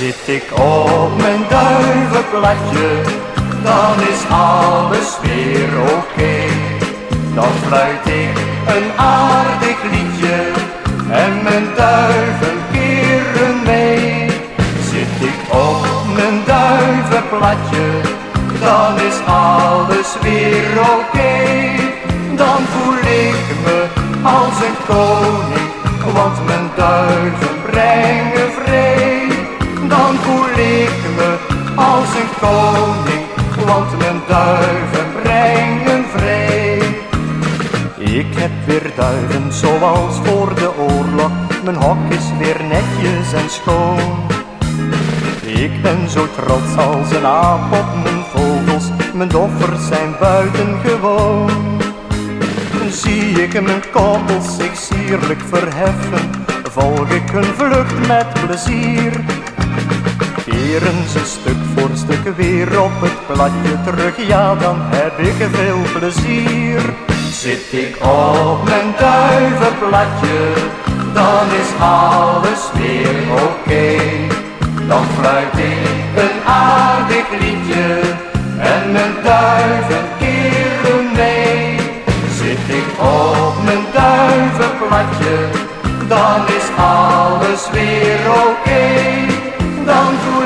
Zit ik op mijn duivenplatje, dan is alles weer oké. Dan fluit ik een aardig liedje en mijn duiven keren mee. Zit ik op mijn duivenplatje, dan is alles weer oké. Dan voel ik me als een koning, want mijn duiven brengen koning, want mijn duiven brengen vrede. Ik heb weer duiven zoals voor de oorlog, mijn hok is weer netjes en schoon. Ik ben zo trots als een aap op mijn vogels, mijn doffers zijn buitengewoon. Zie ik mijn koppels zich sierlijk verheffen, volg ik hun vlucht met plezier. Keren ze stuk voor stuk weer op het platje terug, ja dan heb ik veel plezier. Zit ik op mijn duivenplatje, dan is alles weer oké. Dan fluit ik een aardig liedje en mijn duiven keren mee. Zit ik op mijn duivenplatje, dan is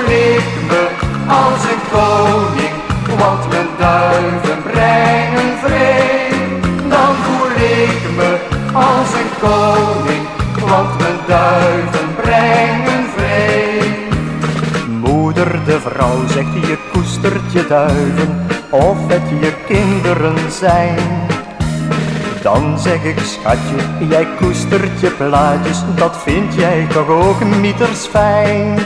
Ik me als een koning, want mijn duiven brengen vrede. Dan voel ik me als een koning, want mijn duiven brengen vrede. Moeder de vrouw zegt je koestert je duiven of het je kinderen zijn. Dan zeg ik schatje, jij koestert je plaatjes, dat vind jij toch ook mieters fijn.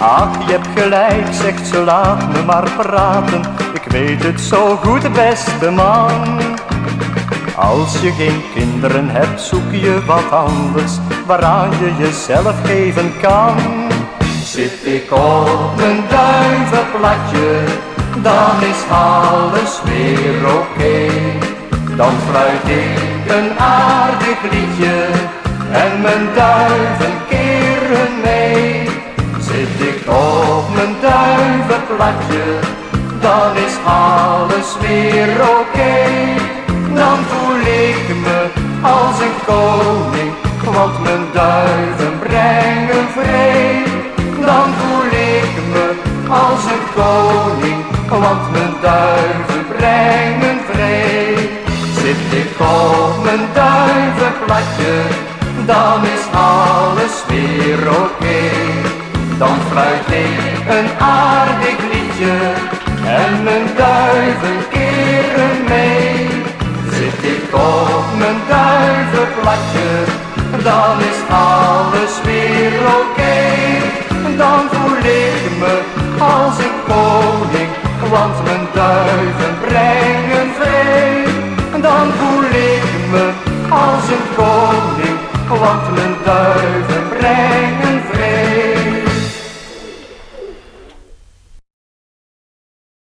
Ach, je hebt gelijk, zegt ze, laat me maar praten, ik weet het zo goed, beste man. Als je geen kinderen hebt, zoek je wat anders, waaraan je jezelf geven kan. Zit ik op mijn duivenplatje, dan is alles weer oké. Dan fluit ik een aardig liedje en mijn duiven op mijn duivenplatje, dan is alles weer oké. Dan voel ik me als een koning, want mijn duiven brengen vrede. Dan voel ik me als een koning, want mijn duiven brengen vrede. Zit ik op mijn duivenplatje, dan is alles weer oké. Dan fluit ik een aardig liedje en mijn duiven keren mee. Zit ik op mijn duivenplatje, dan is alles weer oké. Dan voel ik me als een koning, want mijn duiven brengen vrede. Dan voel ik me als een koning, want mijn duiven brengen